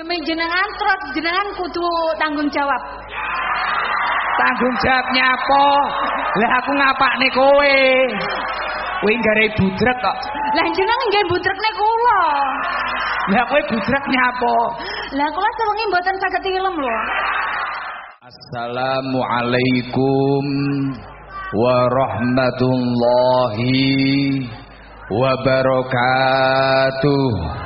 Demi jenengan terus jenengan kudu tanggung jawab. Tanggung jawabnya apa? Lah aku ngapakne kowe. Kowe gare budrek kok. Lah jenengan nggih butrekne kula. Lah kowe budrek nyapa? Lah kula sewengi mboten saged ilem lho. Assalamualaikum warahmatullahi wabarakatuh.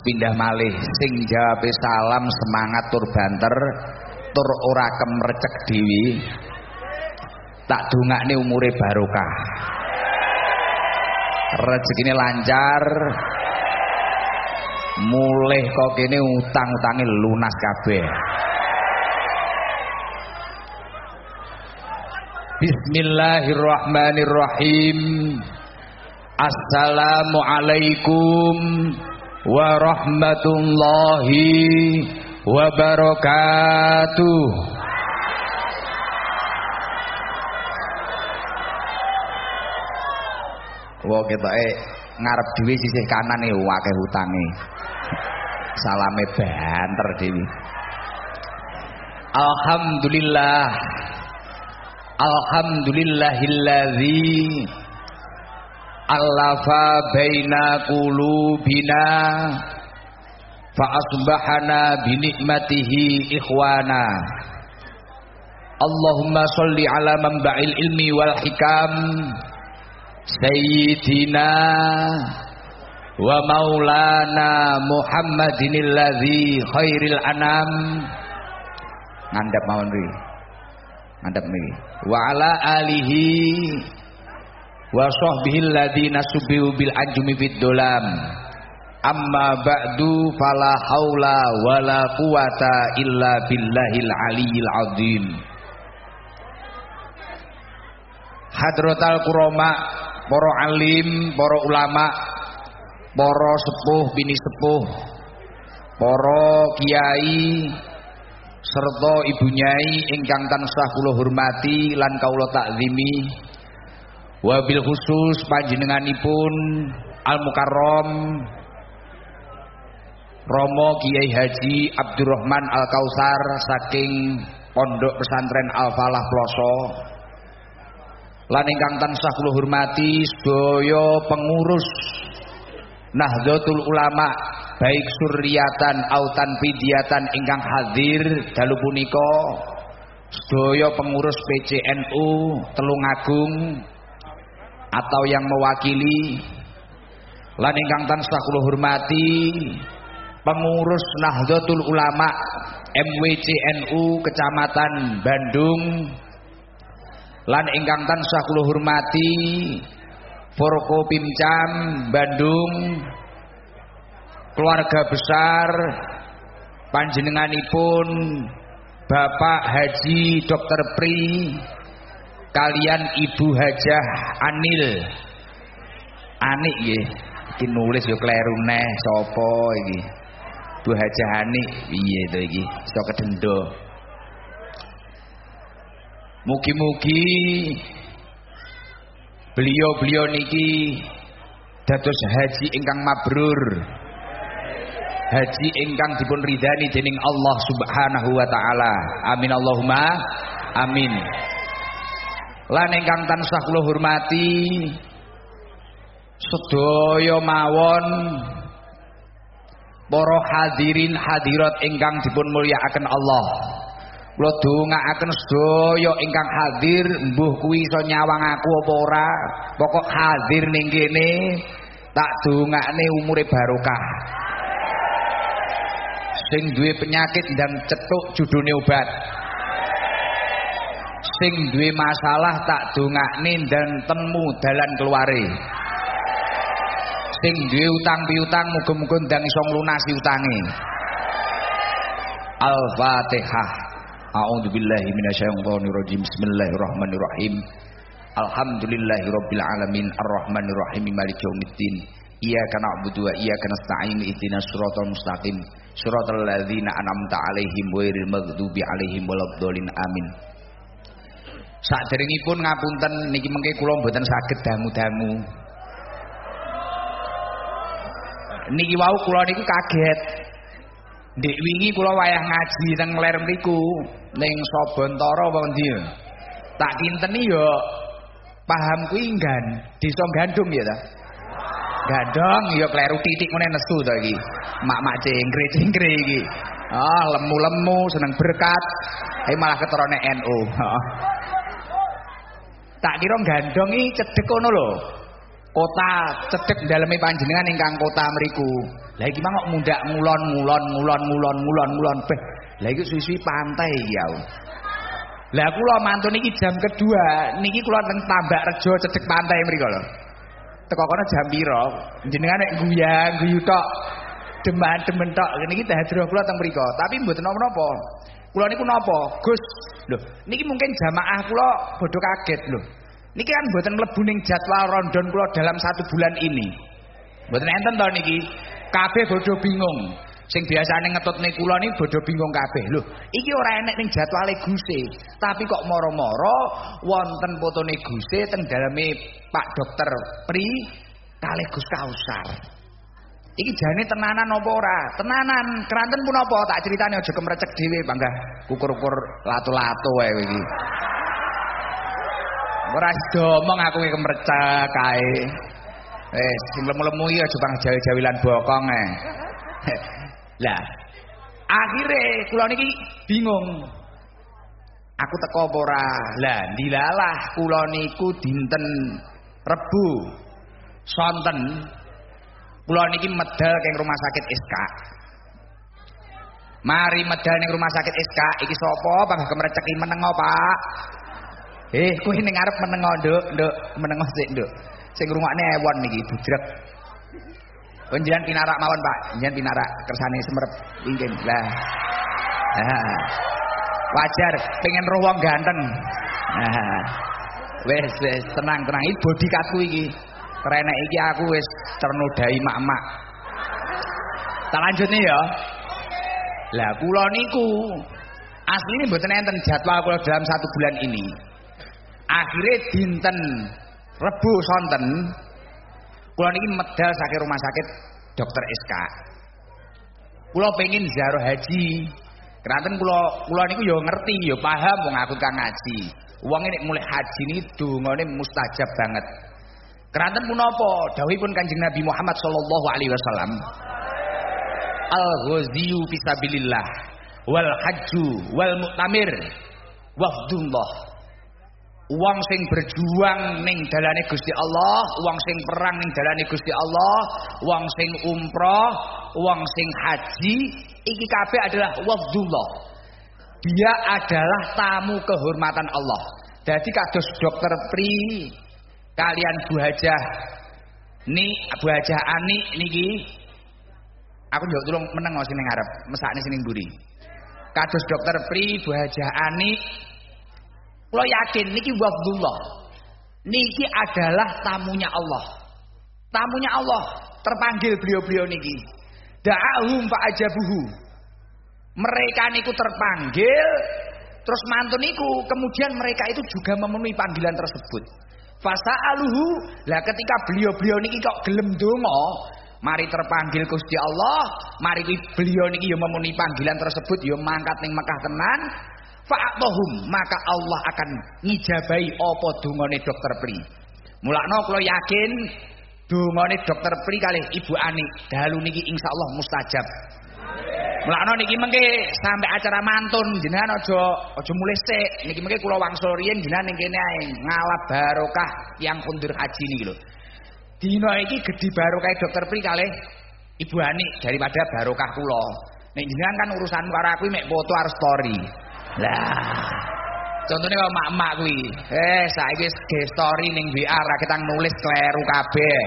Pindah malih. Sing jawab salam semangat tur banter tur ora kemrecek dewi tak dungakne umure barokah. Rezekine lancar. Mulih kok kene utang-utange lunas kabeh. Bismillahirrahmanirrahim. Assalamualaikum warahmatullahi wabarakatuh Wah ketoke ngarep dhewe sisih kanan e akeh hutange. Salame banter dhewe. Alhamdulillah. Alhamdulillahilladzi allafa baina qulubina fa asbahana bi nikmatihi ikhwana. Allahumma sholli ala manba'il ilmi wal hikam Sayyidina wa maulana Muhammadin alladzi khairil anam. Ngandap mawon niki ngandap niki wa ala alihi wa sahbihi alladzina subihu bil anjumi fid dolam amma ba'du fala haula wala quwata illa billahil aliyil azim Hadratal kuroma para alim, para ulama, para sepuh bini sepuh, para kiai serta ibu nyai ingkang tansah kula hormati lan kawula takzimi. Wabil khusus panjenenganipun Al Mukarrom Romo Kiai Haji Abdurrahman Al Kausar saking Pondok Pesantren Al Falah Ploso. Lan ingkang tansah kula hormati sedaya pengurus Nahdlatul Ulama baik suryatan autan pidiatan ingkang hadir dalu punika sedaya pengurus PCNU Telungagung atau yang mewakili lan ingkang tansah kula hormati pengurus Nahdlatul Ulama MWCNU Kecamatan Bandung lan ingkang tansah kula hormati Forko Pimcam Bandung keluarga besar panjenenganipun Bapak Haji Dr. Pri kalian Ibu Hajah Anil Anik nggih iki nulis yo kleru neh sapa iki Bu Hajah Anik piye to iki iso kedendo Mugi-mugi beliau-beliau niki dados haji ingkang mabrur. Haji ingkang dipun ridani dening Allah Subhanahu wa taala. Amin Allahumma amin. Lan ingkang tansah kula hormati sedaya mawon para hadirin hadirat ingkang dipun mulyakaken Allah. Kula dongaaken sedaya ingkang hadir, mbuh kuwi iso nyawang aku apa ora, pokok hadir ning kene tak dongakne umure barokah. Sing duwe penyakit dan cetuk judune obat. Sing duwe masalah tak dongakne dan temu dalan keluare. Sing duwe utang piutang muga-muga ndang iso nglunasi utange. Al-Fatihah. A'udzu billahi minasyaitonir rajim. Bismillahirrahmanirrahim. Alhamdulillahirabbil alamin arrahmanir rahim maliki yaumiddin. Iyyaka na'budu wa iyyaka nasta'in ihdinas siratal mustaqim. Siratal ladzina an'amta 'alaihim ghairil maghdubi 'alaihim waladdallin. Amin. Saderengipun ngapunten niki mengke kula mboten saged dangu-dangu. niki wau kula niku kaget. Ndek wingi kula wayah ngaji teng ler mriku ning Sabontara apa ndi ya. Tak kinteni ya paham kuwi nggan, desa Gandung ya ta. Gandong ya kleru titik meneh nesu to. Mak-mak cengkre-cengkre iki. Ah, lemu-lemu seneng berkat. Eh malah keturune NU. Tak kira gandong iki cedhek kono lho. Kota cedhek daleme panjenengan ingkang kota mriku. Lah iki mah kok mundak ngulon ngulon ngulon ngulon ngulon ngulon beh. Lah iki suwi-suwi pantai iki ya. Lah kula mantun iki jam kedua niki kula teng Tambak Rejo cedhek pantai mriku lho. Teko kono jam pira? Jenengan nek guyang guyu tok demen-demen tok niki dahadroh kula teng mriku. Tapi mboten napa-napa. Kula niku napa? Gus. Lho, niki mungkin jamaah kula bodoh kaget lho. Niki kan mboten mlebu ning jadwal rondon kula dalam satu bulan ini. Mboten enten to niki. Kabeh bodoh bingung. Sing biasane ngetutne kula niki bodoh bingung kabeh. Lho, iki ora enek ning jadwale Guse. Tapi kok moro-moro wonten fotone Guse teng daleme Pak Dokter Pri kalih Gus Kausar. Iki jane tenanan apa ora? Tenanan. Keranten pun apa? Tak critani aja kemrecek dhewe, Panggah. Kukur-kukur latu-latu wae iki. Ora domong aku iki kemrecek kae. Eh, sing lemu-lemu iki aja bang jawi-jawilan bokong eh. Lah, akhire kula niki bingung. Aku teko apa ora? Lah, dilalah kula niku dinten Rebu. Sonten Kula niki medal keng rumah sakit SK. Mari medal ning rumah sakit SK iki sapa? Panggah kemreceki menengo, Pak. Eh, kuwi ning ngarep menengo, Nduk, Nduk, menengo sik, Nduk. Sing ngrungokne ewon niki budrek. Panjenengan pinarak mawon, Pak. Panjenengan pinarak kersane semerep ingin. Lah. Wajar pengen roh wong ganteng. Wes, wes, tenang, tenang. Iki bodikatku iki. Kerenek iki aku wis ternodai mak-mak. Tak lanjut nih ya. Lah kula niku asline mboten enten jadwal kula dalam satu bulan ini. Akhirnya dinten Rebu sonten kula niki medal saking rumah sakit Dokter SK. Kula pengen ziarah haji. Keranten kula kula niku ya ngerti ya paham wong aku kang ngaji. Wong ini mulai haji ini dungane mustajab banget. Keranten punapa dawuhipun Kanjeng Nabi Muhammad sallallahu alaihi wasallam. Al-ghaziyu fisabilillah wal hajju wal mu'tamir wafdullah. Wong sing berjuang ning dalane Gusti Allah, wong sing perang ning dalane Gusti Allah, wong sing umroh, wong sing haji, iki kabeh adalah wafdullah. Dia adalah tamu kehormatan Allah. Jadi kados dokter Pri kalian Bu Hajah ni Bu Hajah Ani niki. Aku njuk tulung meneng sing ning ngarep. Mesakne sing mburi. Kados dokter Pri Bu Hajah Ani. Kula yakin niki wafdullah. Niki adalah tamunya Allah. Tamunya Allah. Terpanggil beliau-beliau niki. Da'ahum fa'ajabuhu. Mereka niku terpanggil terus mantun niku. Kemudian mereka itu juga memenuhi panggilan tersebut Fasa aluhu lah ketika beliau-beliau niki kok gelem donga, mari terpanggil Gusti Allah, mari beliau niki yo memenuhi panggilan tersebut yo mangkat ning Mekah tenan, fa'atohum maka Allah akan ngijabai apa dongane dokter Pri. Mulakno kula yakin dongane dokter Pri kalih Ibu Ani dalu niki insyaallah mustajab. Mulakno niki mengke sampai acara mantun jenengan aja aja mulai sik. Niki mengke kula wangsul riyen jenengan ning kene ae ngalap barokah yang kundur haji niki lho. Dina iki gedhi barokah dokter Pri kalih Ibu Ani daripada barokah kula. Nek jenengan kan urusan karo aku mek foto harus story. Lah. Contohnya kalau mak-mak kuwi, eh saiki story ning WA ra kita nulis kleru kabeh.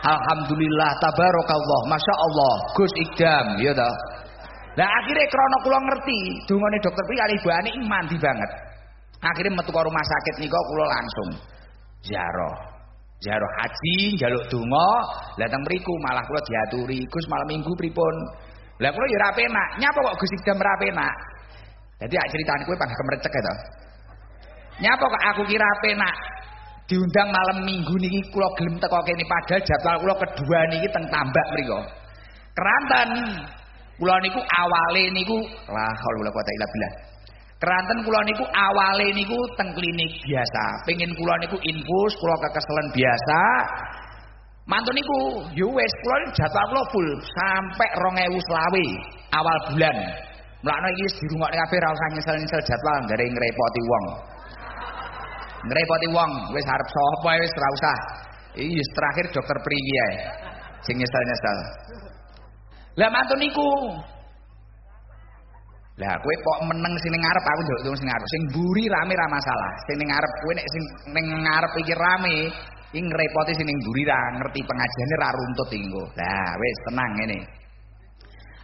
Alhamdulillah tabarakallah Masya Allah Gus Idam ya toh. Lah akhirnya krono kula ngerti dongane dokter Pri Ani mandi banget. Akhirnya metu ke rumah sakit nika kula langsung ziarah. Ziarah haji, njaluk donga, lah teng mriku malah kula diaturi, Gus malam Minggu pripun? Lah kula ya ora penak. Nyapa kok Gus Idam ora penak? Dadi ak critane kowe pangga kemrecek ya to. Nyapa kok aku kira penak? Diundang malam minggu niki kula gelem teko kene padahal jadwal kula kedua niki teng Tambak mriku. Keranten kula niku awale niku la haula wala quwata illa billah. Keranten kula niku awale niku teng klinik biasa. Pengen kula niku infus, kula kekeselen biasa. Mantun niku yo wis kula jadwal kula full sampai 2020 awal bulan. Mulane iki dirungokne kabeh ra usah nyesel-nyesel jadwal gare ngrepoti wong. Ngrepoti wong wis arep sapa wis ra usah. Iki terakhir dokter Pri ae. Sing nyesel-nyesel. Lah mantun niku. Lah kowe kok meneng sing ning ngarep aku ndelok sing ngarep. Sing mburi rame ra masalah. Sing ning ngarep kowe nek sing ning ngarep iki rame, iki ngrepoti sing ning mburi ra ngerti pengajiane ra runtut iki engko. Lah wis tenang ngene.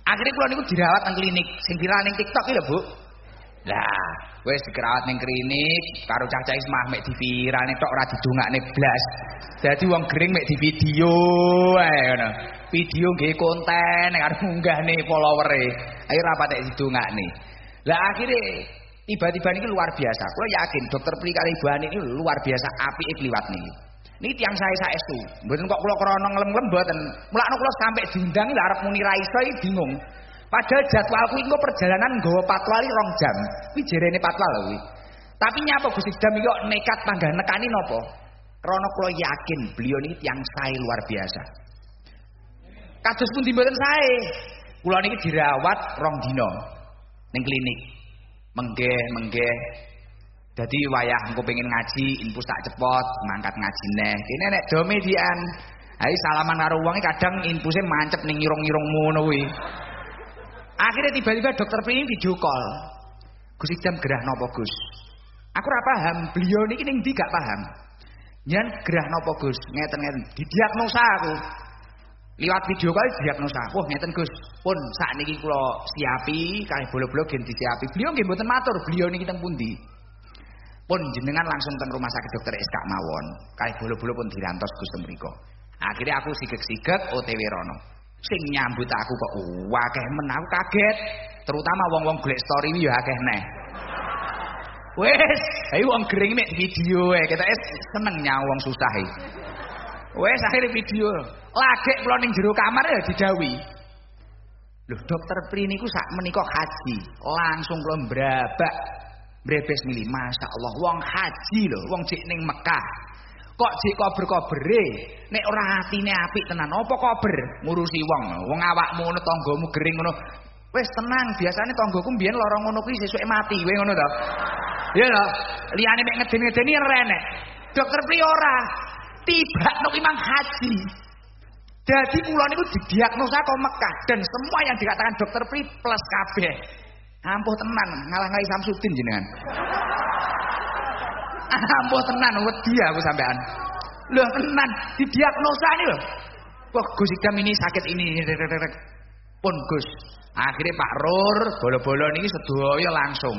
Akhirnya kula niku dirawat nang klinik, sing viral ning TikTok iki lho, Bu. Lah, wis dirawat ning klinik karo cah-cah Ismah mek di viral tok ora didongakne blas. Dadi wong gering mek di video ae ngono. Video nggih konten arep munggahne followere. Ayo ra patek didongakne. Lah akhirnya tiba-tiba niki luar biasa. Kula yakin dokter Pri kali Ibu ini luar biasa apike kliwat niki. Ini tiang saya saestu. Mboten kok kula krana nglem-nglem mboten. Mulane kula sampai diundang lha arep muni ra iso bingung. Padahal jadwalku iku perjalanan nggawa patwal rong jam. Kuwi patwal. Tapi nyapa Gusti Dam kok nekat panggah nekani napa? Krana kula yakin beliau niki tiang sae luar biasa. Kados pun mboten sae. Kula niki dirawat rong dina ning klinik. Menggeh, menggeh. Dadi wayah engko pengen ngaji, infus tak cepot, mangkat ngaji neh. Kene nek do median. Hai salaman karo wonge kadang infusnya mancep ning irung-irung ngono. Akhirnya tiba-tiba dokter Pri video call. Gus Idam gerah nopo Gus? Aku ora paham, beliau niki ning ndi gak paham. Nyen gerah nopo Gus? Ngeten-ngeten. Didiagnosa aku. Liwat video call diagnosa. Wah, ngeten Gus. Pun sakniki kula siapi, kalih bolo-bolo gen disiapi. Beliau nggih mboten matur, beliau niki teng pundi? Pun jenengan langsung teng rumah sakit dokter SK mawon. Kalih bolo-bolo pun dirantos Gus teng. Akhirnya aku sigek-sigek OTW rono. Sing nyambut aku kok akeh men aku kaget. Terutama wong-wong golek story ya akeh neh. Wes, ayo wong gering mek video e, kita es seneng nyawang wong susah. Wes akhirnya video. Lagek kula ning jero kamar ya didawi. Loh dokter Pri niku sak menika haji, langsung kula brabak brebes milih Masya Allah wong haji lho, wong cek ning Mekah. Kok jek kober-kobere? Nek ora atine apik tenan apa kober? Ngurusi wong. Wong awakmu ngono tanggamu gering ngono. Wis tenang biasanya tanggaku mbiyen lara ngono kuwi sesuke mati kowe ngono to. Ya lho liyane mek ngeden-ngedeni renek dokter pri ora. Tibakno ki mang haji. Jadi kula niku didiagnosa kok Mekah dan semua yang dikatakan dokter pri plus kabeh. Ampuh tenan ngalah-ngalahi Samsudin jenengan Ampuh tenan wedi aku sampean. Lho tenan didiagnosa ini lho. Wah Gus Idam ini sakit ini. Pun Gus. Akhirnya Pak Rur bolo-bolo niki sedaya langsung.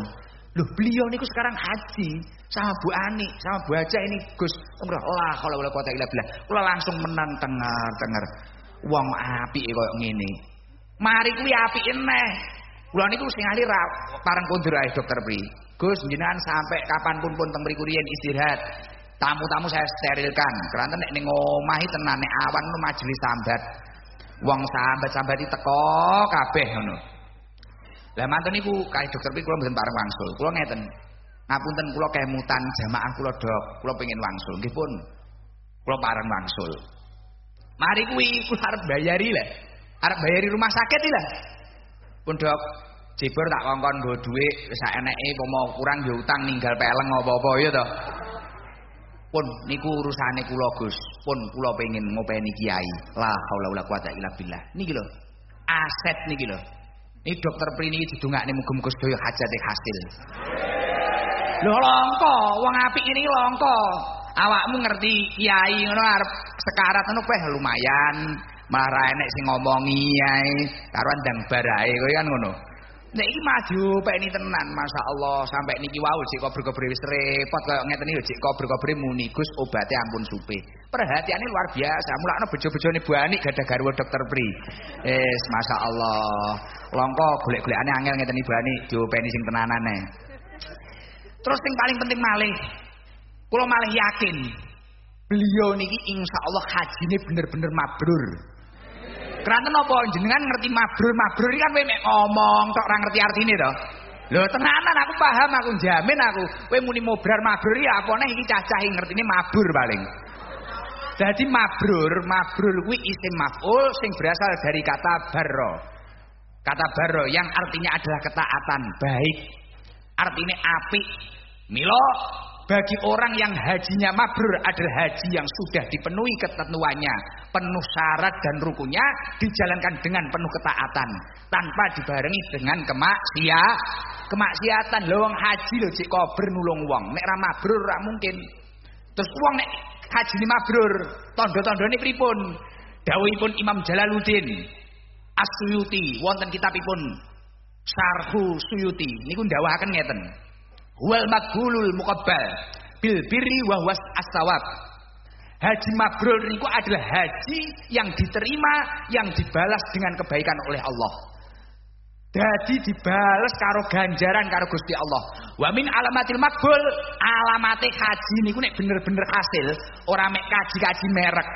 Loh beliau niku sekarang haji sama Bu Ani, sama Bu Aja ini Gus. Umrah lah kalau boleh kota ilah bilang. Kula langsung menang tengar-tengar. Wong api koyo ngene. Mari kuwi apik neh. Kula niku sing ahli parang kondur ae dokter Pri. Gus jenengan sampai kapan pun pun teng mriku istirahat. Tamu-tamu saya sterilkan. Karena nek ning omah tenan nek awan nu majelis sambat. Wong sambat-sambat teko kabeh ngono. Lah manten niku kae dokter Pi kula mboten pareng wangsul. Kula ngeten. Ngapunten kula kemutan jamaah kula dok, kula pengen wangsul. Nggih pun. Kula pareng wangsul. Mari kuwi kula arep bayari lah. Arep bayari rumah sakit lah. Pun dok, Jebor tak kongkon nggo dhuwit wis eneke pomo kurang ya utang ninggal peleng apa-apa ya to. Pun niku urusane kula Gus. Pun kula pengin ngopeni kiai. La haula wala quwata illa billah. Niki lho. Aset niki lho. Ini dokter Pri niki didongakne muga-muga sedaya hajate hasil. Lho langka, wong apik ini langka. Awakmu ngerti kiai ngono arep sekarat ngono peh lumayan. Malah enek sing ngomongi ae karo ndang barahe kowe kan ngono. Nek iki maju ini tenan Masya Allah sampai niki wau jek kober-kober wis repot kaya ngeten iki jek kober-kober muni Gus obate ampun supe. Perhatiane luar biasa. Mulakno bojo-bojone Bu Ani gadah garwa dokter Pri. Es Masya Allah. Longko golek-golekane angel ngeten Ibu Ani diopeni sing tenanane. Terus sing paling penting malih kula malih yakin Beliau niki haji ini bener-bener mabrur. Karena nopo jenengan ngerti mabrur mabrur kan kowe ngomong tok orang ngerti artinya toh. Lho tenanan aku paham aku jamin aku. Kowe muni mobrar mabrur ya apa nih iki cacah ngertine mabur paling. Jadi mabrur, mabrur kuwi isim maf'ul sing berasal dari kata barro. Kata barro yang artinya adalah ketaatan, baik. Artinya api. Milo bagi orang yang hajinya mabrur adalah haji yang sudah dipenuhi ketentuannya, penuh syarat dan rukunnya, dijalankan dengan penuh ketaatan, tanpa dibarengi dengan kemaksiat. Kemaksiatan lowong haji lho cek kober nulung wong, nek mabrur ra mungkin. Terus wong nek haji ini mabrur, tondo-tondone pripun? Dawuhipun Imam Jalaluddin As-Suyuti wonten kitabipun Sarhu Suyuti niku ndawahaken ngeten wal maghulul muqabbal bil birri wa was as-sawab. Haji mabrur niku adalah haji yang diterima, yang dibalas dengan kebaikan oleh Allah. Jadi dibalas karo ganjaran karo Gusti Allah. Wa min alamatil makbul, alamate haji niku nek bener-bener hasil, ora mek kaji-kaji merek.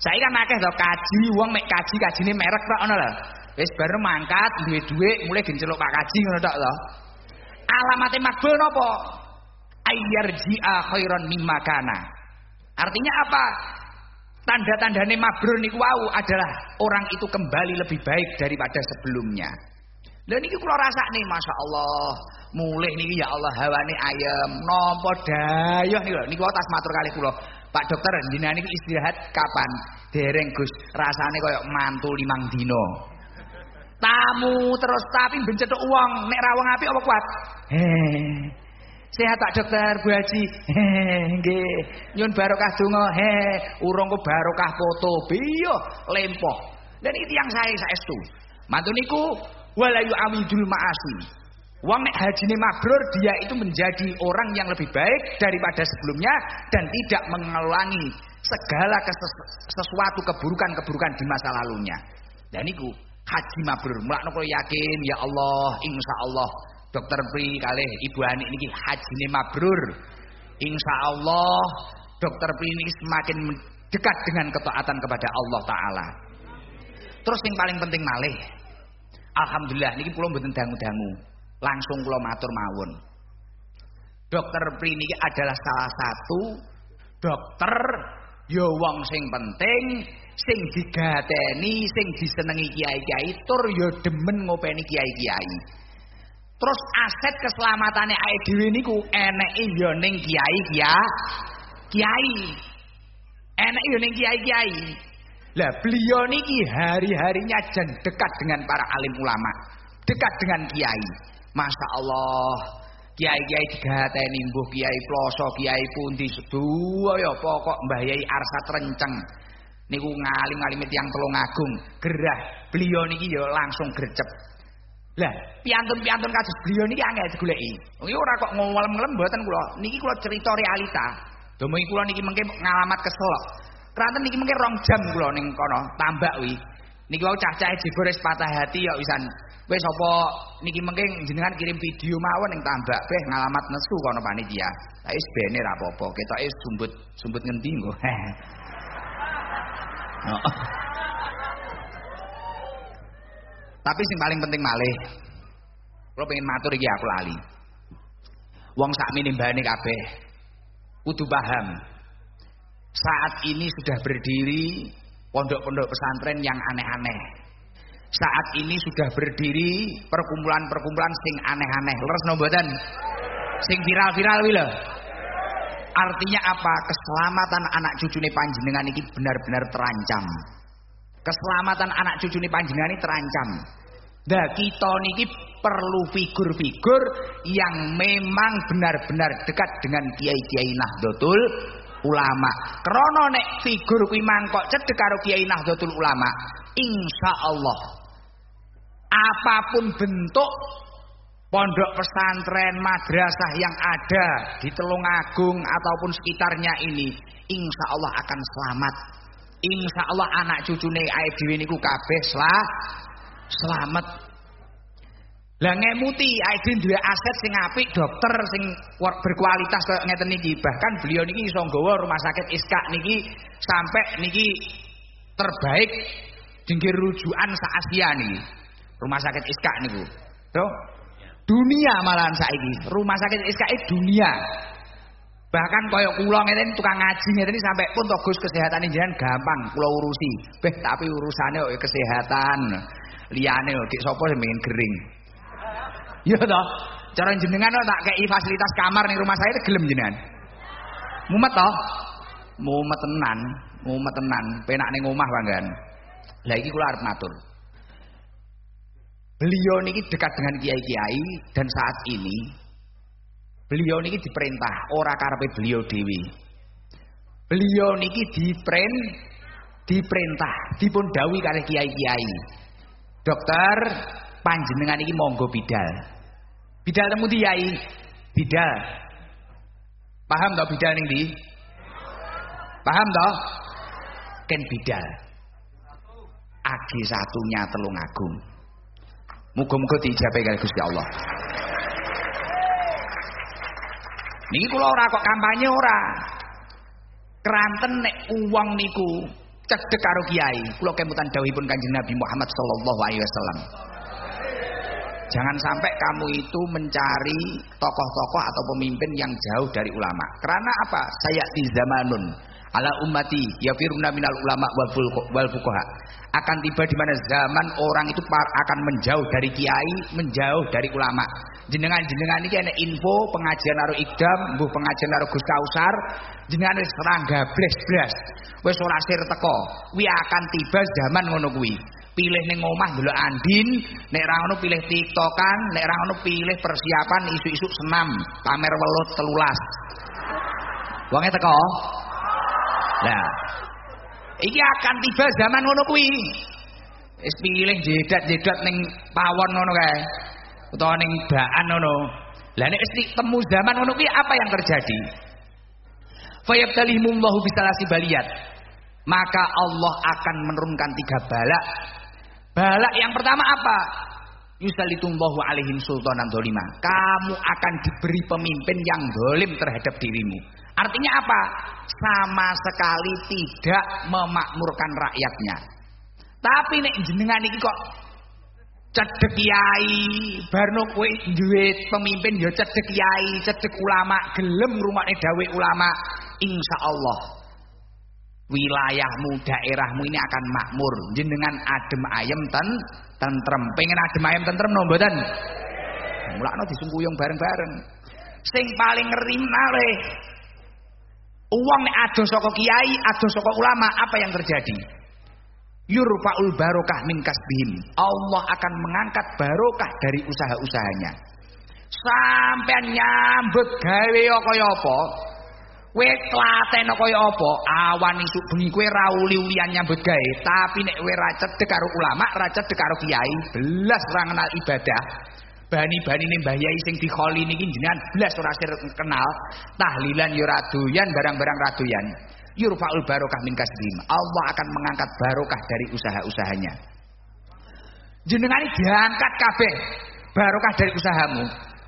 Saya kan akeh to kaji wong mek kaji kajine merek tok ngono lho. Wis bareng mangkat duwe dhuwit mulai genceluk Pak Kaji ngono tok lho. Alamate makbul napa? Ayyarji'a khairan mimma kana. Artinya apa? Tanda-tandane mabrur niku wau adalah orang itu kembali lebih baik daripada sebelumnya. Lah niki kula rasakne masyaallah. Mulih niki ya Allah hawane ayem, napa dayah niku niku tas matur kali kula. Pak dokter jenengan istirahat kapan? Dereng Gus, rasane koyo mantu limang dino. Tamu terus tapi bencethuk uang, nek rawang api apa kuat? Heh. Sehat Pak Dokter Bu Haji. Heh, nggih. Nyun barokah donga. Heh, urung kok barokah foto. Biyo lempoh. Dan itu yang saya saestu. Mantu niku wala yu'amidul ma'asi. Wong nek hajine mabrur dia itu menjadi orang yang lebih baik daripada sebelumnya dan tidak mengulangi segala sesuatu keburukan-keburukan di masa lalunya. Dan niku haji mabrur. Mulakno kula yakin ya Allah, insya Allah Dokter Pri kalih Ibu Ani niki hajine mabrur. Insya Allah Dokter Pri ini semakin dekat dengan ketaatan kepada Allah Taala. Terus yang paling penting malih, Alhamdulillah niki kula mboten dangu-dangu. Langsung kula matur mawon. Dokter Pri niki adalah salah satu dokter ya wong sing penting sing digateni sing disenengi kiai-kiai tur ya demen ngopeni kiai-kiai. Terus aset keselamatannya ae dhewe niku eneke ya ning kiai ya. Kiai. Eneke ya ning kiai-kiai. Lah beliau niki hari-harinya jan dekat dengan para alim ulama, dekat dengan kiai. Masya Allah, kiai-kiai digateni mbuh kiai ploso, kiai pundi sedua ya pokok Mbah Yai Arsat renceng. Niku ngalim-ngalim tiyang Telung Agung, gerah. Beliau niki ya langsung gercep. Lah, piantun-piantun kados beliau niki angel digoleki. Iki ora kok ngolem-ngelem mboten kula. Niki kula cerita realita. Domogi kula niki mengke ngalamat kesel. Kranten niki mengke rong jam kula ning kono tambak wi. Niki wau cah-cahe jebores patah hati ya wisan. Wis apa niki mengke jenengan kirim video mawon ning tambak beh ngalamat nesu kono panitia. Lah wis bene ra apa-apa. Ketoke sumbut sumbut ngendi nggo. Tapi sing paling penting malih. Kalau pengen matur iki aku lali. Wong sakmene mbane kabeh kudu paham. Saat ini sudah berdiri pondok-pondok pesantren yang aneh-aneh. Saat ini sudah berdiri perkumpulan-perkumpulan sing aneh-aneh. Leres no mboten? Sing viral-viral wi lho. Artinya apa? Keselamatan anak cucune panjenengan ini benar-benar terancam. Keselamatan anak cucune panjenengan ini terancam. Nah, kita niki perlu figur-figur yang memang benar-benar dekat dengan kiai-kiai Nahdlatul Ulama. Krana nek figur kuwi mangkok cedhek karo kiai Nahdlatul Ulama, insya Allah apa pun bentuk pondok pesantren, madrasah yang ada di Telungagung ataupun sekitarnya ini, insya Allah akan selamat. Insya Allah anak ae dhewe niku kabeh lah selamat. Lah ngemuti ae duwe aset sing apik, dokter sing berkualitas kaya ngeten niki. Bahkan beliau niki iso nggawa rumah sakit Iska niki sampai niki terbaik dinggir rujukan sa Asia niki. Rumah sakit Iska niku. Tuh. Dunia malahan saiki. Rumah sakit Iska dunia. Bahkan kaya kula ngeten tukang ngaji ngeten sampai pun to Gus kesehatan jenengan gampang kula urusi. Beh tapi urusane kok kesehatan. Liyane kok sapa sing pengen gering. Ya toh. Cara jenengan tak kei fasilitas kamar ning rumah saya itu gelem jenengan. Mumet toh? Mumet tenan, mumet tenan. Penak ning omah panggan. Lah iki kula. Beliau niki dekat dengan kiai-kiai dan saat ini beliau niki diperintah ora karepe beliau dewi. Beliau niki dipren diperintah dipun dawuhi kali kiai-kiai. Dokter panjenengan iki monggo bidal. Bidal temu diai. Bidal. Paham toh bidal ning di? Paham toh? Ken bidal. Agi satunya telung agung. Muga-muga diijabahi kali Gusti Allah. Niki kula ora kok kampanye ora. Keranten nek uang niku cedhek karo kiai. Kula kemutan dawuhipun Kanjeng Nabi Muhammad sallallahu alaihi wasallam. Jangan sampai kamu itu mencari tokoh-tokoh atau pemimpin yang jauh dari ulama. Karena apa? Saya di zamanun ala ummati yafiruna minal ulama wal fuqaha. Akan tiba di mana zaman orang itu akan menjauh dari kiai, menjauh dari ulama. Jenengan-jenengan ini ada info pengajian naruh ikdam, bu pengajian naruh Gus Kausar, jenengan serangga blas-blas. Wis ora sir teko. Wi akan tiba zaman ngono pilih ning omah delok Andin, nek ra ngono pilih TikTokan, nek ra ngono pilih persiapan isu-isu senam, pamer welut telulas. Wonge teko. Nah. Iki akan tiba zaman ngono kuwi. Wis pilih jedat-jedat ning pawon ngono kae. Utawa ning baan ngono. Lah nek wis temu zaman ngono kuwi apa yang terjadi? Fayabtalihimullahu bisalasi baliyat maka Allah akan menurunkan tiga balak Balak yang pertama apa? Yusalitumbahu alaihim sultanan dolima. Kamu akan diberi pemimpin yang dolim terhadap dirimu. Artinya apa? Sama sekali tidak memakmurkan rakyatnya. Tapi nek jenengan iki kok cedek kiai, barno kowe duwe pemimpin ya cedek kiai, cedek ulama, gelem rumahne dawe ulama, insya Allah wilayahmu, daerahmu ini akan makmur. Jenengan adem ayem ten tentrem. Pengen adem ayem tentrem no mboten? Mulakno disungkuyung bareng-bareng. Sing paling ngeri. Uang nek ado saka kiai, ado saka ulama, apa yang terjadi? Yurfa'ul barokah min kasbihim. Allah akan mengangkat barokah dari usaha-usahanya. Sampai nyambut gawe kaya apa? Kowe klaten kaya apa? Awan isuk bengi kowe ra uli-ulian nyambut gawe, tapi nek kowe ra cedhek karo ulama, ra cedhek karo kiai, belas kenal ibadah. Bani-bani ning Mbah Yai sing dikholi niki belas ora kenal. Tahlilan yo barang-barang ra doyan. Yurfaul barokah min kasbim. Allah akan mengangkat barokah dari usaha-usahanya. Jenengan diangkat kabeh barokah dari usahamu.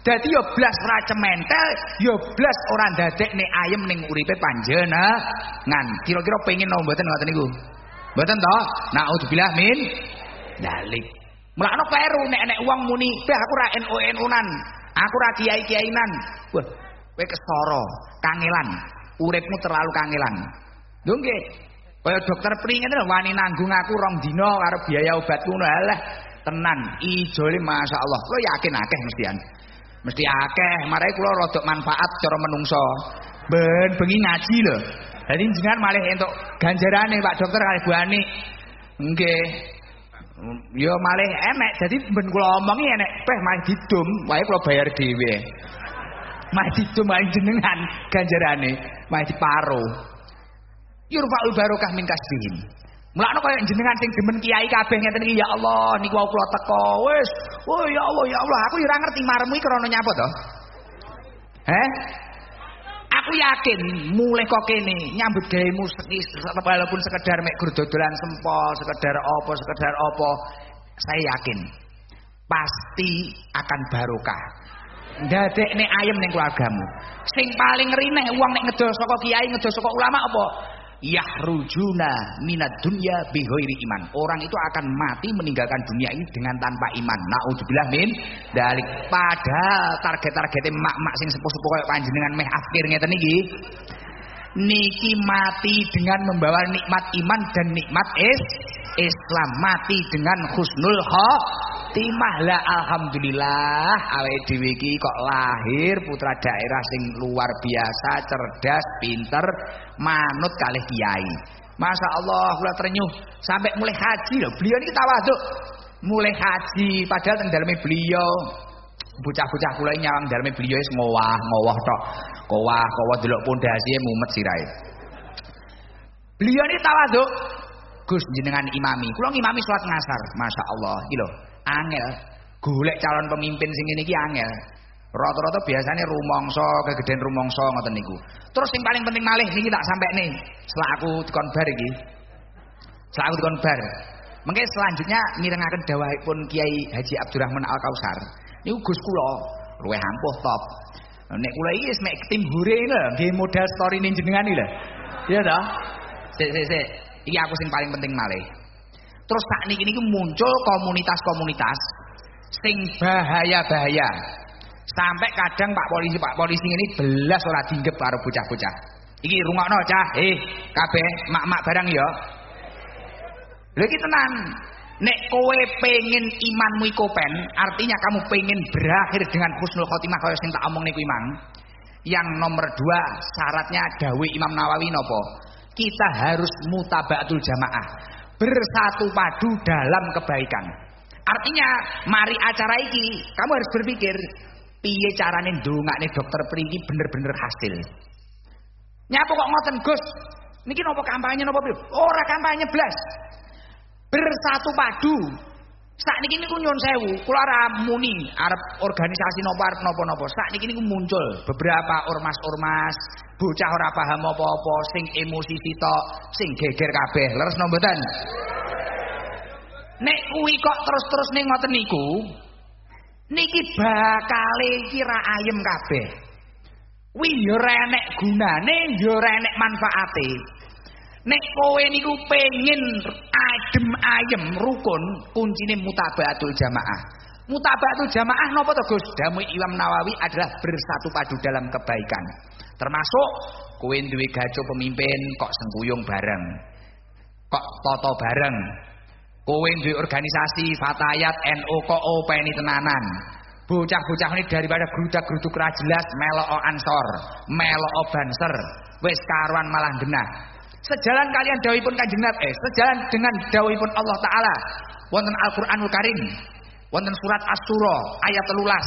Dadi yo blas ra cementel, yo blas ora ndadekne ayem ning uripe panjenengan. Kira-kira pengin no mboten ngoten niku? Mboten to? Naudzubillah min dalik. Mulane kleru nek nek wong muni, "Beh aku ra NU-NU-nan. Aku ra kiai-kiainan." Wah, kowe kesara, kangelan. Uripmu terlalu kangelan. Lho nggih. Dokter pringin wani nanggung aku rong dina karo biaya obatku ngono. Alah, tenan ijole masyaallah. Kok yakin akeh mestian. Mesti akeh, marai kula rodok manfaat cara menungso. Ben bengi ngaji lho. Dadi jenengan malih entuk ganjarane Pak Dokter kali Bu Ani. Nggih. Ya malih enek. Jadi ben kula omongi enek peh malih didum, wae kula bayar dhewe. Malih didum malih jenengan ganjarane, malih diparo. Yurfa'ul barokah min kasbihim. Mulane kaya jenengan sing demen kiai kabeh ngeten iki ya Allah niku kula teko wis. Oh ya Allah ya Allah aku ora ngerti maremu iki krana nyapa to? Aku yakin mulai kok kene nyambut gawemu walaupun sekedar mek dodolan sempol, sekedar apa, sekedar apa, saya yakin pasti akan barokah. Ndadekne ayem ning keluargamu. Sing paling rineh wong nek ngedol saka kiai, ngedol saka ulama apa? Yahrujuna minad dunya bihoiri iman. Orang itu akan mati meninggalkan dunia ini dengan tanpa iman. Nauzubillah min dalik. Padahal target-targetnya mak-mak sing sepuh-sepuh kayak panjenengan meh akhir ngeten iki niki mati dengan membawa nikmat iman dan nikmat is Islam mati dengan husnul khotimah lah alhamdulillah awake dhewe iki kok lahir putra daerah sing luar biasa cerdas pinter manut kalih kiai Masya Allah kula terenyuh sampai mulai haji loh beliau ini tawaduk mulai haji padahal teng daleme beliau bocah-bocah kula nyawang daleme beliau wis ngowah ngowah tok kowah kowah delok pondasinya mumet sirai beliau ini tawaduk Gus jenengan imami. Kula ngimami salat ngasar. Masya Allah. Lho, angel. Golek calon pemimpin sing iki angel. Rata-rata biasanya rumongso, kegedean rumongso ngoten niku. Terus yang paling penting malih niki tak sampai nih. Setelah aku dikon bar iki. Setelah aku dikon bar. Mengke selanjutnya mirengaken dawuhipun Kiai Haji Abdurrahman Al Kausar. Niku Gus kula luwih ampuh top. Nek kula iki wis tim hure lho, nggih modal story ning jenengan iki lho. Iya ta? Sik sik sik. Iki aku sing paling penting malih. Terus saat niki niku muncul komunitas-komunitas sing bahaya-bahaya. Sampai kadang Pak Polisi Pak Polisi ini belas ora dinggep karo bocah-bocah. Iki rungokno cah, eh kabeh mak-mak barang ya. Lha iki tenan. Nek kowe pengen imanmu iku pen, artinya kamu pengen berakhir dengan husnul khotimah kaya sing tak omong niku imam. Yang nomor dua syaratnya dawe Imam Nawawi nopo? kita harus mutabaatul jamaah bersatu padu dalam kebaikan. Artinya mari acara ini kamu harus berpikir piye carane ndongakne dokter Pringgi bener-bener hasil? Nyapa kok ngoten Gus? Niki napa kampanye napa piye? Ora kampanye blas. Bersatu padu Saat ini niku nyun sewu, kula ora muni arep organisasi napa arep napa-napa. Saat ini niku muncul beberapa ormas-ormas, bocah ora paham apa-apa, sing emosi sitok, sing geger kabeh. Leres napa mboten? Nek kuwi kok terus-terus ning ngoten niku, niki bakale iki ra ayem kabeh. Kuwi yo ora enek gunane, yo ora enek manfaate. Nek kowe niku pengen adem ayem rukun, kuncine mutabaatul jamaah. Mutabaatul jamaah napa to Gus? Damu Imam Nawawi adalah bersatu padu dalam kebaikan. Termasuk kowe duwe gaco pemimpin kok sengkuyung bareng. Kok toto bareng. Kowe duwe organisasi Fatayat NU kok openi tenanan. Bocah-bocah ini daripada gerudak-geruduk ra jelas melok ansor, melok banser, wis karuan malah genah. Sejalan kalian pun kanjeng Nabi, eh, sejalan dengan pun Allah Taala. Wonten Al-Qur'anul Karim, wonten surat Asy-Syura ayat 13.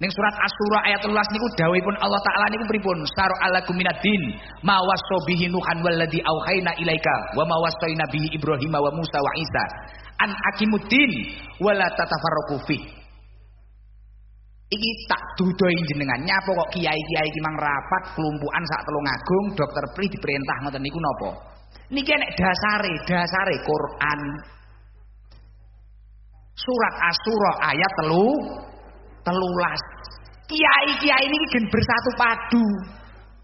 Ning surat Asy-Syura ayat 13 niku pun Allah Taala niku pripun? Sar alakum minad-din ma wasabihi nuhan walladzi auhayna ilaika wa ma wasaina bihi Ibrahim wa Musa wa Isa an aqimuddin wala tatafarraqu fihi Iki tak dudoi jenengan nyapa kok kiai-kiai iki mang rapat kelumpukan sak telung agung dokter Pri diperintah ngoten niku napa? Niki nek dasare, dasare Quran. Surat Asy-Syura ayat telu telulas. Kiai-kiai ini gen bersatu padu.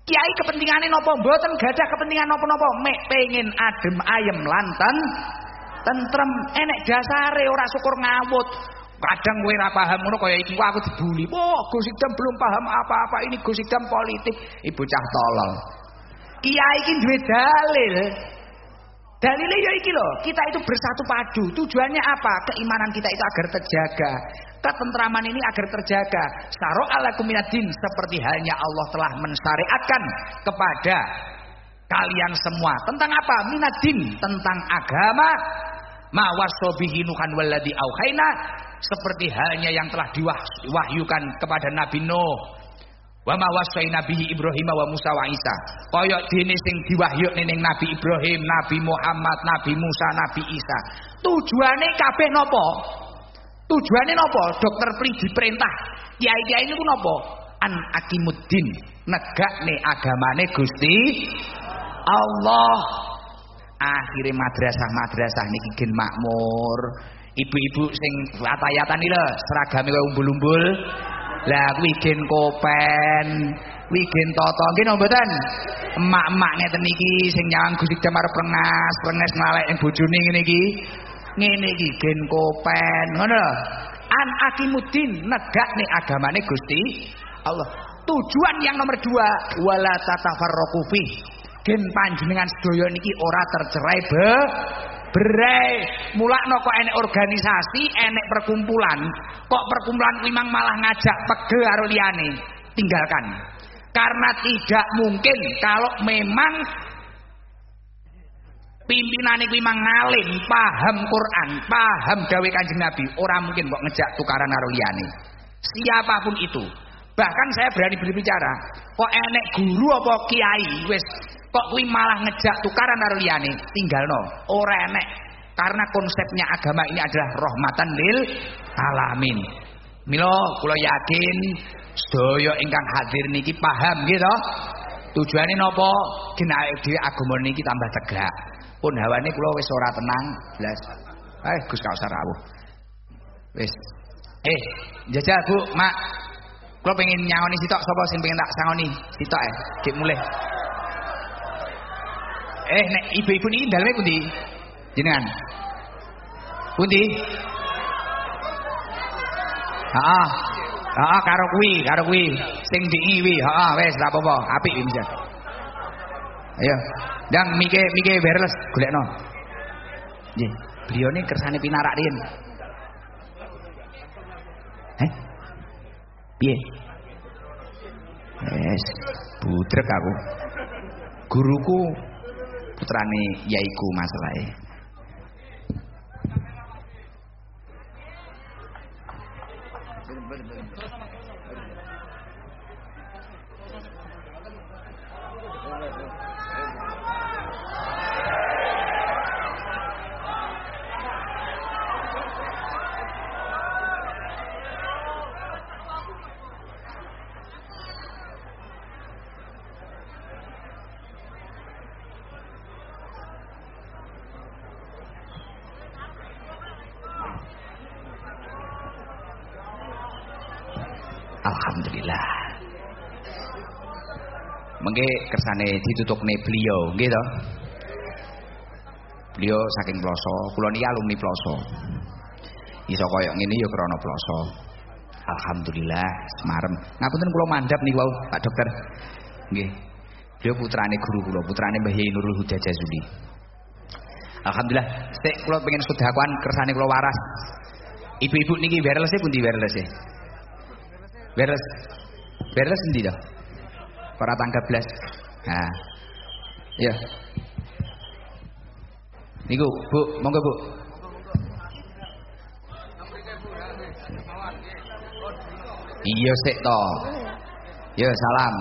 Kiai kepentingannya nopo mboten gadah kepentingan nopo-nopo mek pengen adem ayem lanten tentrem enek dasare ora syukur ngawut Kadang kowe ora paham ngono kaya iki aku dibuli. Oh, Gus belum paham apa-apa ini Gus Idam politik. Ibu cah tolol. Kiai iki duwe dalil. Dalilnya ya iki loh, kita itu bersatu padu. Tujuannya apa? Keimanan kita itu agar terjaga. Ketentraman ini agar terjaga. Saro ala kuminadin seperti halnya Allah telah mensyariatkan kepada kalian semua. Tentang apa? Minadin, tentang agama. Ma wasobihi nuhan auhayna seperti halnya yang telah diwahyukan kepada Nabi Nuh wa ma wasaina bihi Ibrahim wa Musa wa Isa kaya dene sing diwahyuk ning Nabi Ibrahim, Nabi Muhammad, Nabi Musa, Nabi Isa. Tujuane kabeh napa? Tujuane napa? Dokter Pri diperintah. Kiai-kiai niku napa? An akimuddin, negakne agamane Gusti Allah. Akhirnya madrasah-madrasah niki gen makmur, Ibu-ibu sing atayatan iki lho, seragame koyo umbul-umbul. Lah kuwi gen kopen, kuwi gen toto. Nggih napa mboten? Emak-emak ngeten iki sing nyawang Gusti Damar prengas, prengas ngalek bojone ngene iki. Ngene iki gen kopen, ngono lho. An akimuddin negak nih agamane Gusti Allah. Tujuan yang nomor dua wala tatafarraqu fi. Gen panjenengan sedaya niki ora tercerai be berai mulakno kok enek organisasi enek perkumpulan. Kok perkumpulan kuwi malah ngajak pegel karo liyane? Tinggalkan. Karena tidak mungkin kalau memang pimpinan kuwi mang ngalim paham Quran paham gawe Kanjeng Nabi orang mungkin kok ngejak tukaran karo liyane. Siapa pun itu. Bahkan saya berani berbicara kok enek guru apa kiai? Wis kok kuwi malah ngejak tukaran karo liyane? Tinggalno. Ora enek. Karena konsepnya agama ini adalah rahmatan lil alamin. Milo kula yakin sedaya ingkang hadir niki paham gitu tujuannya nopo kena dhewe agama niki tambah tegak. Pun hawane kula wis ora tenang. Blas eh Gus gak usah rawuh. Wis. Eh jajal Bu Mak. Kula pengen nyangoni sitok. Sapa sing pengen tak sangoni? Sitok eh. Dik mulih Eh nek ibu-ibu niki daleme pundi? Jenengan. Pundi? Heeh. Heeh karo kuwi, karo kuwi. Sing diiwi, heeh wis ra apa-apa, apik iki Ayo. Dang mike mike wireless golekno. Nggih, ini kersane pinarak riyen. Eh? Piye? Wes, budrek aku. Guruku putrane yaiku masalahe. Alhamdulillah. Mengke kersane ditutupne beliau, nggih to? Beliau saking ploso, kula niki alumni ploso. Iso koyo ngene ya krana ploso. Alhamdulillah, semarem. Ngapunten kula mandhap niku wau, Pak Dokter. Nggih. Beliau putrane guru kula, putrane Mbah Nurul Huda Jazuli. Alhamdulillah, sik kula pengen sedhakuan kersane kula waras. Ibu-ibu niki wireless pundi wireless e? Beres. Beres endi dah? Para tangga belas. Nah. Ya. Niku, Bu, monggo Bu. Iya sik to. Ya salam.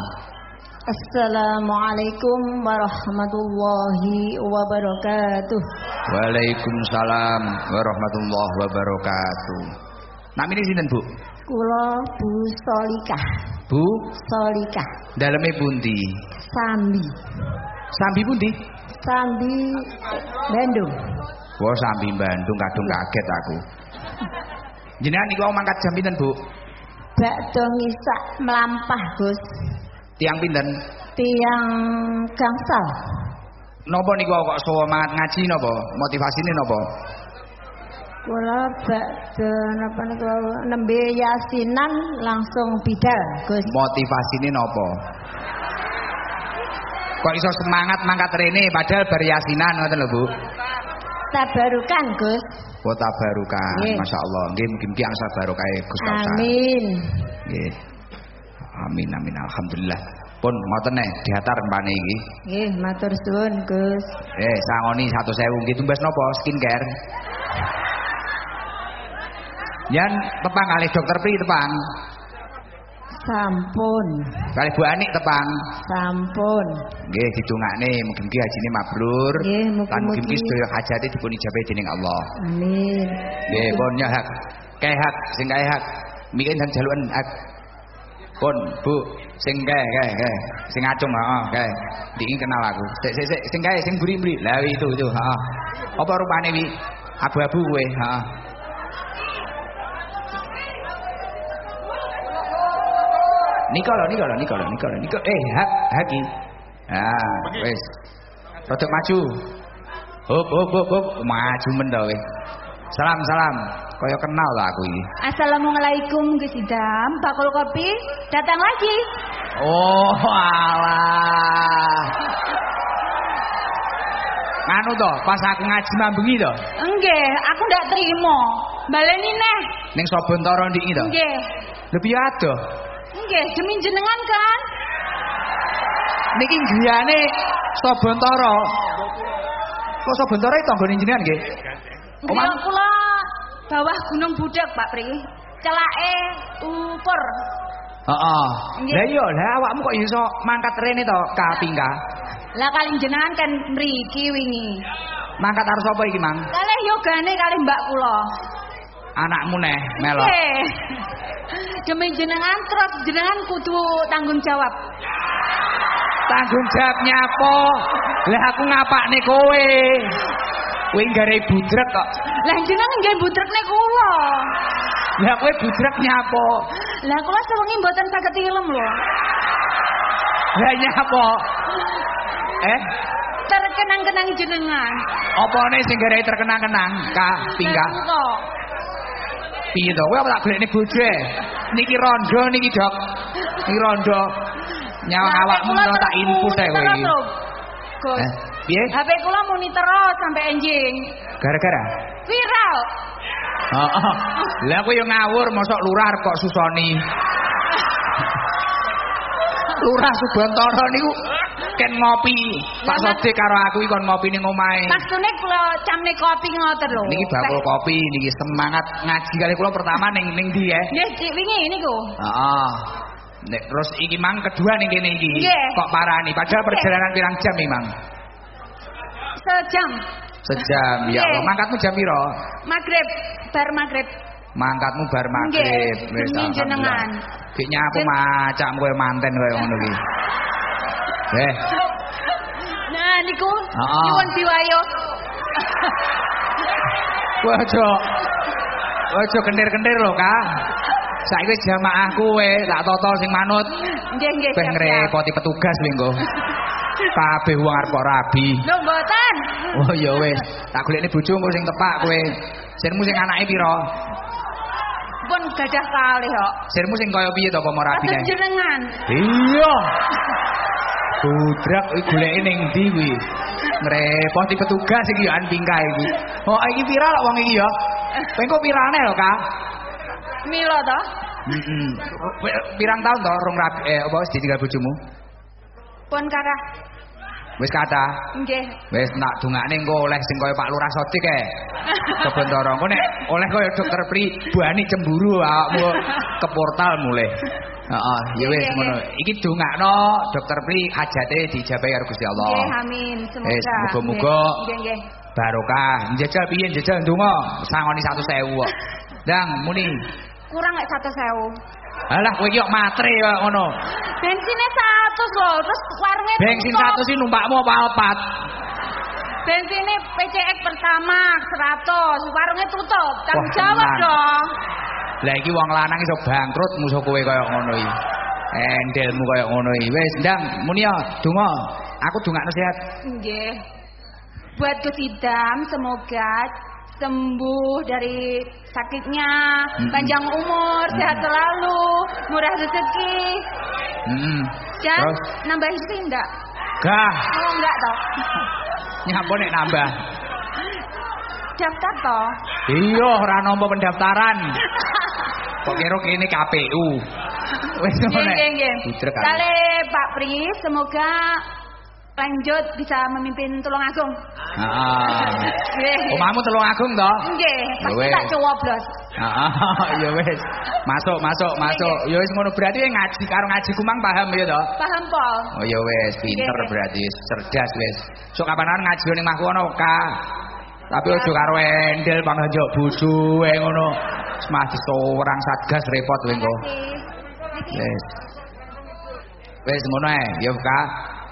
Assalamualaikum warahmatullahi wabarakatuh. Waalaikumsalam warahmatullahi wabarakatuh. Namine sinten, Bu? Kula Bu Solikah. Bu, Solikah. daleme pundi? Sambi. Sambi pundi? Sambi Bandung. Wah, sambi Bandung kadung kaget aku. Jenengan niku mangkat jam pinten, Bu? Bakdo ngisak melampah, Gus. Tiang pinten? Tiang gangsal. Napa niku kok semangat ngaji napa? Motivasine napa? Kula napa niku nembe yasinan langsung bidal, Gus. Motivasine napa? Kok iso semangat mangkat rene padahal bar yasinan ngoten lho, Bu. Tabarukan, Gus. Wa tabarukan. Nggih. Masyaallah. Nggih mugi-mugi angsal barokah Gus Kausar. Amin. Nggih. Amin amin alhamdulillah. Pun ngoten nek diatar empane iki. Nggih, matur suwun, Gus. Eh, sangoni 1000 nggih tumbas napa? Skincare. Yan tepang kali dokter Pri tepang. Sampun. Kali Bu Anik tepang. Sampun. Nggih ditungakne mugi-mugi hajine mabrur. Nggih, Lan mugi-mugi. mugi-mugi sedaya hajate dipun ijabahi dening Allah. Amin. Nggih, pun ya hak. Kae hak sing kae hak. Mikir dan jaluan hak. Pun Bu, sing kae kae kae. Sing acung heeh kae. Diki kenal aku. Sik sik sik sing kae sing buri-buri. Lah itu itu heeh. Apa rupane wi? Abu-abu kowe, heeh. Niko lho, niko lho, niko lho, niko lho, niko. Eh, hak, haki. Nah, wis. Rodok maju. Hop, hop, hop, hop. Maju men to wis. Salam, salam. Kaya kenal lah aku ini. Assalamualaikum Gus Idam. Bakul kopi datang lagi. Oh, alah. Nganu to, pas aku ngaji mambengi to. Enggak, aku ndak terima. Baleni neh. Ning Sobontoro ndiki to. Enggak. Lebih adoh. Enggak, demi jenengan kan. Niki griyane Sobontoro. Kok Sobontoro itu tanggane jenengan nggih? Omah kula bawah Gunung Budak, Pak Pri. Celake ukur. Heeh. Nggih. Lah iya, lah awakmu kok iso mangkat rene to ka Pingka? Lah kali jenengan kan mriki wingi. Mangkat harus apa iki, Mang? Kalih yogane kalih Mbak kula. Anakmu neh melok. Demi jenengan terus jenengan kudu tanggung jawab. Tanggung jawabnya apa? Lah aku ngapakne kowe. Kowe gare budrek kok. Lah jenengan nggih butrekne kula. Lah kowe budrek nyapa? Lah kula sewengi mboten saged ilem lho. Lah nyapa? Eh, Terkenang-kenang jenengan. opone sing gare terkenang-kenang ka Pingka? Piye to? Kowe apa tak golekne bojo? Niki rondo niki, Dok. Niki rondo. Nyawang Lah, awakmu tak input ae kowe iki. Eh, piye? HP kula muni terus sampai enjing. Gara-gara? Viral. Heeh. Lah kowe yo ngawur mosok lurah kok susoni. Lurah Subantara niku ken ngopi. Pak Sodik karo aku iki kon ngopi ning omahe. Maksudnya kula camne kopi ngoten lho. Niki bakul kopi, niki semangat ngaji kali kula pertama ning ning ndi ya? Nggih, Dik, wingi niku. Heeh. Nek terus iki mang kedua ning kene iki. Kok parani padahal Nggih. perjalanan pirang jam nih, Mang? Sejam. Sejam. Ya. Allah, mangkatmu jam piro? Maghrib, bar maghrib. Mangkatmu bar. Nggih, demi alhamdulillah. jenengan. Nyapu Jen- macam kowe manten kowe ngono iki. Eh, Nah, niku nyuwun biwayo. kowe aja aja kentir-kentir lho, Kak. Saiki jamaah kowe, tak toto sing manut. Nggih, nggih. Ben ngrepoti petugas kowe engko. Kabeh wong arep kok rabi. Lho mboten. Oh ya wis, tak golekne bojomu sing tepak kowe. Sirmu sing anake pira? Pun gadah kali kok. Sirmu sing kaya piye to apa rabine? Kados jenengan. Iya. Budrak kuwi goleke ning ndi kuwi? Ngrepoti petugas iki an pingkai iki. Oh, iki viral kok wong iki ya. Pengko pirane lho, Kak? Milo to? Heeh. Pirang tahun to rong rabi eh apa wis ditinggal bojomu? Pun karah. Wis kata. Nggih. Wis nak dungane engko oleh sing kaya Pak Lurah Sodik kae. Kebentara engko nek oleh kaya dokter Pri bani cemburu awakmu ke portal mulai. Heeh, ya wis ngono. Iki dongakno dokter Pri hajate dijabahi karo Gusti Allah. Nggih, amin. Semoga. Wis, muga-muga. Nggih, nggih. Barokah. Njajal piye njajal ndonga sangoni 100.000 kok. Ndang muni. Kurang lek 100.000. Alah kowe iki kok matre kaya ngono. Bensinnya 100 loh, terus warungnya Bensin tutup. 100 sih numpakmu apa alpat? Bensinnya PCX pertama 100, warungnya tutup. Tanggung jawab dong. Lah iki wong lanang iso bangkrut musuh kowe kaya ngono iki. Endelmu kaya ngono iki. Wis, ndang muni ya, donga. Aku dongakno sehat. Nggih. Buat Gus Idam semoga sembuh dari sakitnya, Mm-mm. panjang umur, sehat selalu, murah rezeki. Heeh. Dan Terus nambah istri enggak? gah Oh enggak toh. nyapa nek nambah. Daftar toh. Iya, ora nampa pendaftaran. Kok kira kene KPU. Wis ngono. Nggih, nggih, nggih. Kale Pak Pri, semoga lanjut bisa memimpin Tulungagung. Heeh. Nggih. Omahmu telung agung to? Nggih, Ya pasti tak coblos. Heeh, ya wis. Masuk, masuk, masuk. Ya wis ngono berarti ngaji karo ngaji kumang paham ya to? Paham, Pol? Oh ya wes, pinter berarti cerdas wes. Sok kapanan ngaji ning mahku ono ka. Tapi ojo karo endel panggo njok bojo wae ngono. Semadi seorang satgas repot kowe engko. Niki. Wes. Wes ngono ae, ya ka.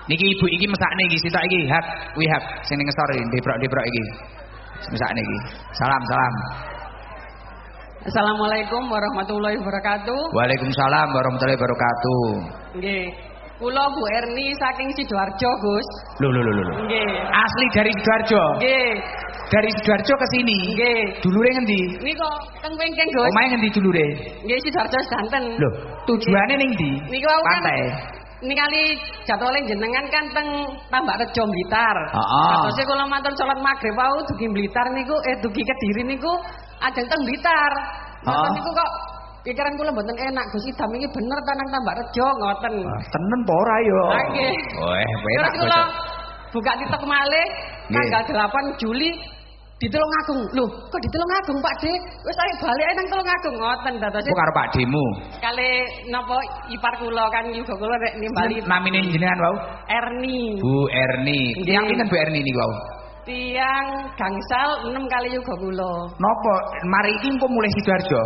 Niki ibu iki mesakne iki sitok iki hak wi hak sing ning ngesor iki ndebrok-ndebrok iki. Mesakne iki. Salam, salam. Assalamualaikum warahmatullahi wabarakatuh. Waalaikumsalam warahmatullahi wabarakatuh. Nggih. Kula Bu Erni saking Sidoarjo, Gus. Loh loh loh loh. Nggih. Asli dari Sidoarjo. Nggih. Dari Sidoarjo ke sini. Nggih. Dulure ngendi? Niku teng Wingking, Gus. Omahe ngendi dulure? Nggih Sidoarjo Banten. Loh, tujuannya ning ndi? Niku wau kan Pantai. Ini kali jadwalnya jenengan kan teng Tambak Rejo Blitar. Heeh. Terus kula matur salat magrib wau dugi Blitar niku eh dugi Kediri niku ajeng teng Blitar. Ngoten Heeh. niku kok pikiran kula mboten enak Gus Idam iki bener tanang Tambak Rejo ngoten. Ah, Tenen apa ora yo? Ah, nggih. Weh, Terus enak kula bocah. buka TikTok malih tanggal 8 Juli di Tulungagung. Loh, kok di Tulungagung Pak De? Wis ayo balik nang Tulungagung ngoten dados Aku karo Pak Demu. kali napa ipar kula kan juga kula rek nimbali Namine jenengan wau? Erni. Bu Erni. Yang pinten Bu Erni niku wau? Tiang gangsal 6 kali juga kula. Napa mari iki engko mulai Sidoarjo?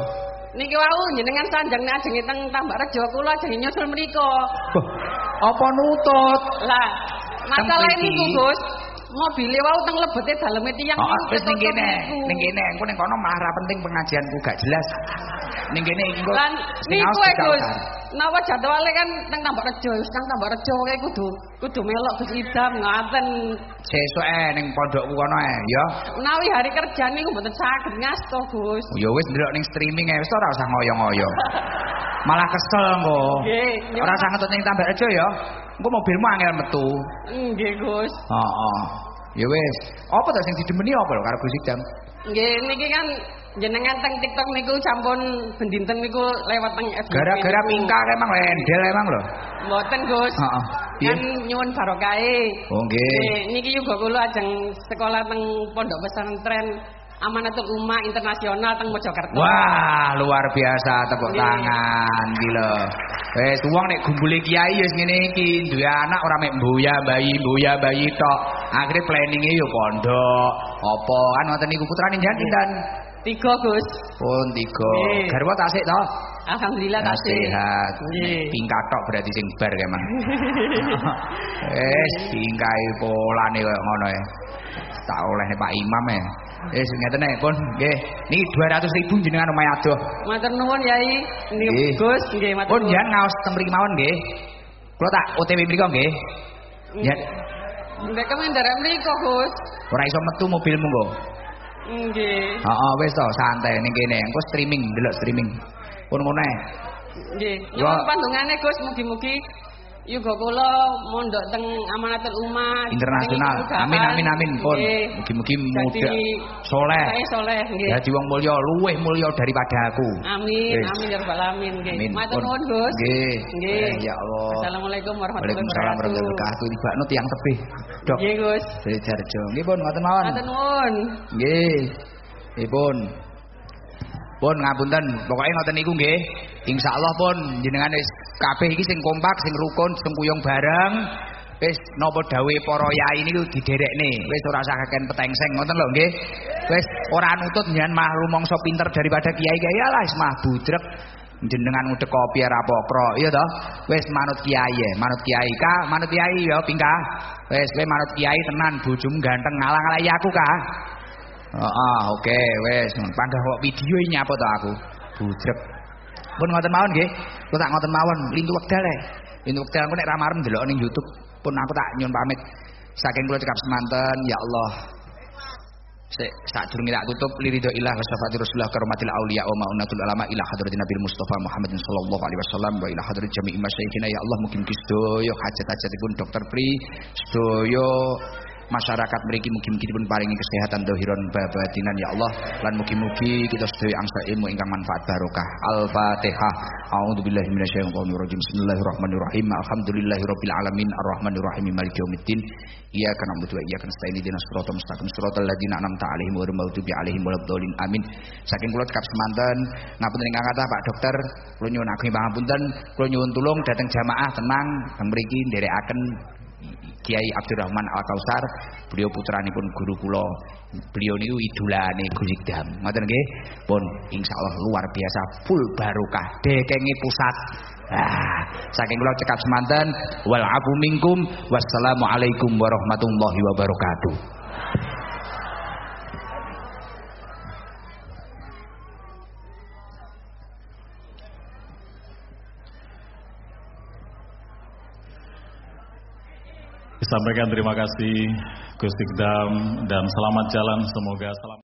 Niki wau jenengan sanjang ajeng teng Tambak Rejo kula ajeng nyusul mriko. Wah, apa nutut? Lah, masalah ini Gus. Mobile wau teng lebete daleme tiyang Oh, wis ning kene, ning kene engko ning kono malah ra penting pengajianku gak jelas. Ning kene engko Lan niku dicalkan. Gus. Nawa jadwale kan teng Tambak Rejo, wis teng Tambak Rejo kae kudu kudu melok Gus Idam ngaten. Sesuk eh ning pondokku kono eh ya. Menawi hari kerja niku mboten saged ngasto Gus. Ya wis ndelok ning streaming eh wis ora usah ngoyo-ngoyo. Malah kesel engko. Nggih, Ora usah ngetut ning tambak aja ya. Engko mobilmu angel metu. Nggih Gus. Heeh. Ya wis. Apa to sing didemeni apa lho karo Gus Idam? Nggih niki kan jenengan teng TikTok niku sampun bendinten niku lewat teng FB. Gara-gara niku. pingka emang lendel emang lho. Mboten Gus. Heeh. Piye? Kan nyuwun barokahe. Oh. Nggih, niki juga kula ajeng sekolah teng Pondok Pesantren Amanatul Ummah Internasional teng Mojokerto. Wah, luar biasa tepuk Nggih. tangan iki lho. Wis wong nek gumbule kiai wis ngene iki, duwe anak ora mek mboya bayi, mboya bayi tok. Akhire planninge yo pondok, apa kan ngoten niku putrane jenengan pinten? Tiga Gus. Pun tiga. Nggih. Garwa tasik to? Alhamdulillah Nah, tasih. sehat. Nggih. Pingkat tok berarti sing bar kemang. Wis pingkai polane koyo ngono ya. Tak oleh Pak Imam ya. Wis ngeten nek pun nggih. Niki 200.000 jenengan omahe adoh. Matur nuwun Yai. Nggih Gus, nggih matur Pun jangan ngaos teng mriki mawon nggih. Kula tak OTW mriko nggih. Ya, Ndek kemen nderek mriko Gus. ora iso metu mobilmu kok. Nggih. Heeh, wis to, santai ning kene. Engko streaming, delok streaming. Pun ngono ae. Nggih. Nyuwun pandungane Gus mugi-mugi Yuga kula mondok teng Amanatul Ummah internasional. Amin amin amin pun. Mugi-mugi muda soleh. Soleh nggih. Jadi wong mulya luweh mulya daripada aku. Amin, Wis. amin ya rabbal alamin nggih. Matur nuwun Gus. Nggih. Nggih. Eh, ya Allah. Assalamualaikum warahmatullahi Waalaikumsalam warahmatullahi wabarakatuh. wabarakatuh. Tibakno tiyang tebih. Dok. Nggih Gus. Dari Jarjo. Nggih pun ngoten mawon. Matur nuwun. Nggih. Nggih pun. Pun ngapunten, pokoknya ngoten niku nggih. Insyaallah pun jenengan wis kabeh iki sing kompak, sing rukun, sing kuyung bareng. Wis napa dawuhe para yai niku diderekne. Wis ora usah kakek petengseng ngoten lho nggih. Wis ora nutut jenengan mah rumangsa pinter daripada kiai-kiai alah mah budrek. Jenengan ngudek kopi ora apa-apa, iya toh? Wis manut kiai ya, manut kiai ka, manut kiai ya pingka. Wis kowe manut kiai tenan, bojomu ganteng ngalang-alangi aku ka. Heeh, oke, wes. Panggah kok video ini apa to aku? Budrek. Pun ngoten mawon nggih. Kula tak ngoten mawon, lintu wekdal ae. Lintu wekdal aku nek ra marem ning YouTube. Pun aku tak nyun pamit. Saking kula cekap semanten, ya Allah. Sik sadurunge tak tutup liridho ilah wasafati rasulullah karomatil auliya wa maunatul ulama ila hadratin nabi mustafa Muhammadin sallallahu alaihi wasallam wa ila hadrat jami'i masyayikhina ya Allah mungkin sedaya hajat-hajatipun dokter Pri sedaya masyarakat mriki mugi-mugi dipun paringi kesehatan dohiron babatinan ya Allah. Lan mugi-mugi kita sedaya angsa ilmu ingkang manfaat barokah. Al-fatihah. A'udzubillahi minasyaitonir rajim bismillahirrahmanirrahim. Alhamdulillahirabbil alamin arrahmanirrahim. Maliki yaumiddin. Iyyaka na'budu wa iyyaka nasta'in. Ihdinas siratal mustaqim. Siratal ladzina an'amta 'alaihim ghairil maghdubi 'alaihim waladdallin. Amin. Saking kula cekap semanten ngapunten ingkang kathah Pak Dokter? Kula nyuwun ageng pangapunten kula nyuwun tulung. Dhateng jamaah tenang. Teng mriki nderekaken Kiai Abdurrahman Al Kausar, beliau putranipun guru kula. Beliau niku idolane Gus Idam. Ngoten nggih. Pun insyaallah luar biasa full barokah. Dekenge pusat. Ah, saking kula cekap semanten wal afu minkum wassalamualaikum warahmatullahi wabarakatuh. Disampaikan terima kasih Gus Dikdam dan selamat jalan. Semoga selamat